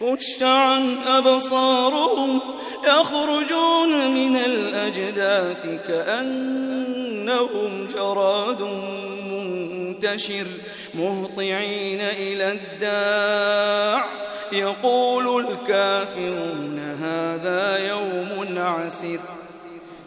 خش عن أبصارهم يخرجون من الأجداث كأنهم جراد منتشر مهطعين إلى الداع. يقول الكافرون هذا يوم عسر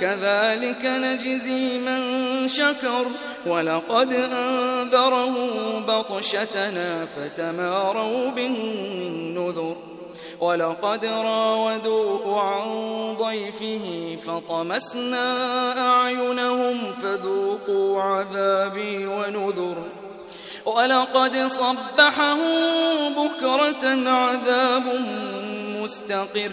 كذلك نجزي من شكر ولقد أنذره بطشتنا فتماروا بالنذر ولقد راودوه عن ضيفه فطمسنا أعينهم فذوقوا عذابي ونذر ولقد صبحهم بكرة عذاب مستقر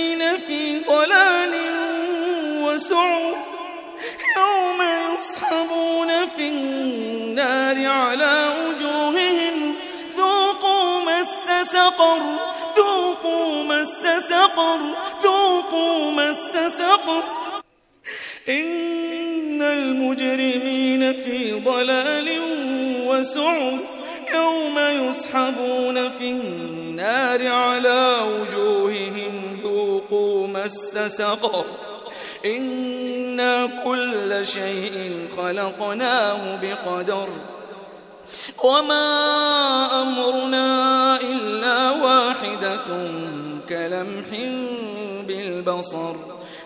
في ضلال وسعر يوم يصحبون في النار على وجوههم ذوقوا مس سقر ذوقوا مس سقر ذوقوا مس سقر. إن المجرمين في ضلال وسعر يوم يصحبون في النار على وجوههم. مس سقر إنا كل شيء خلقناه بقدر وما أمرنا إلا واحدة كلمح بالبصر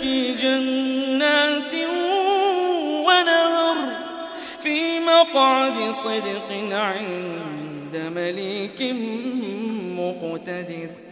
في جنات ونهر في مقعد صدق عند مليك مقتدر.